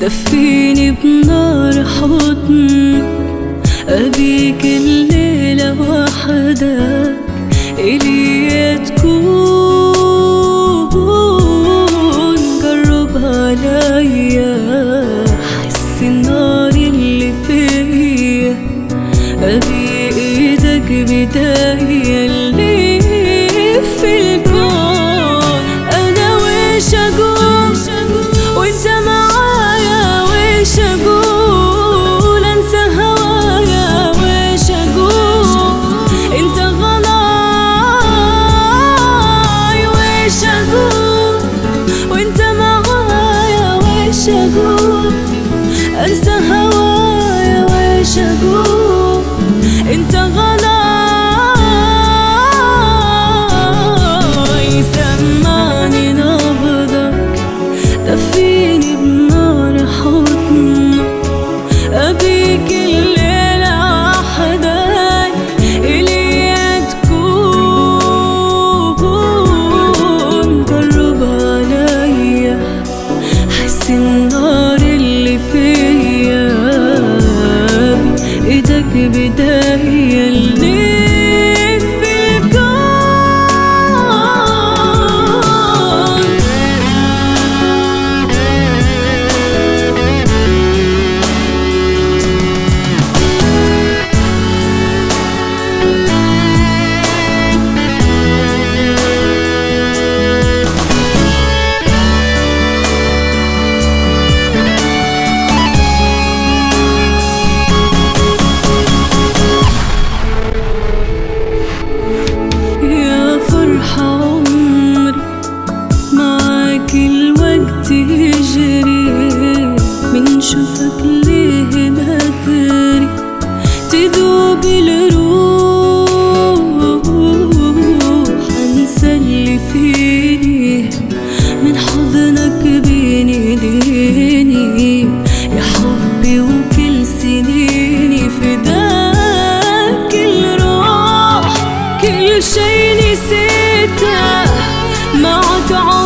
دفيني بنار حضنك. أبيك الليلة وحدك. إلي تكون قرب عليا. حس النار اللي فيا. أبي إيدك بداية اللي chagua, ansahau দেখবি يجري من شوفك ليه ما تري تذوب الروح انسى اللي فيني من حضنك بين ايديني يا حبي وكل سنيني فداك الروح كل شي نسيته معك عمري